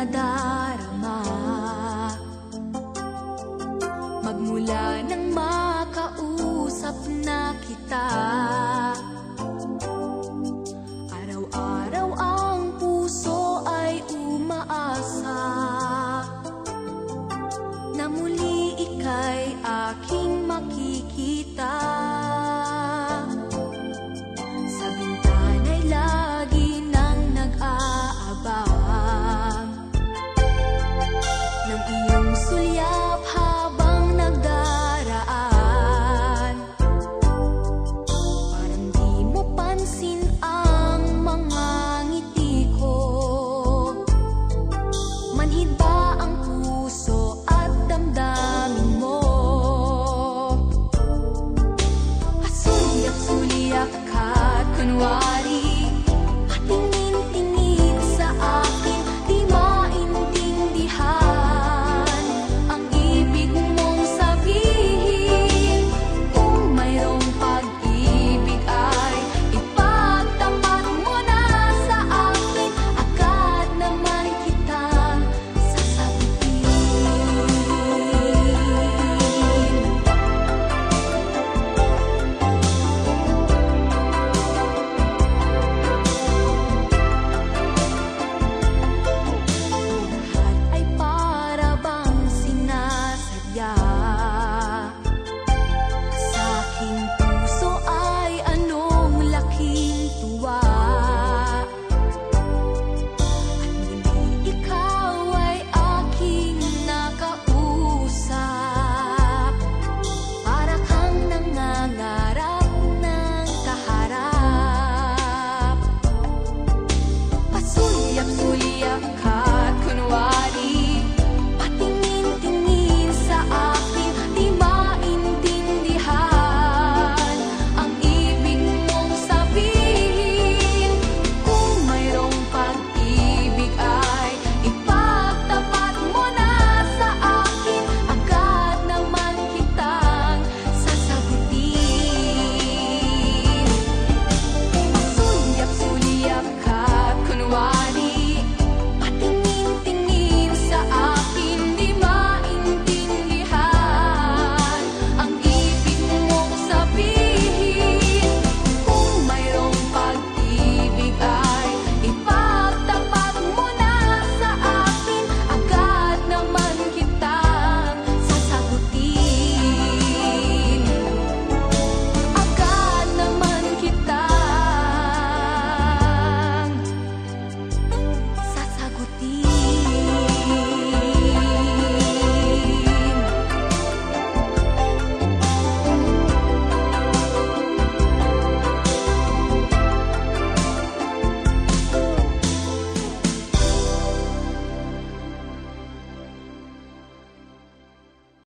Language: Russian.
вода.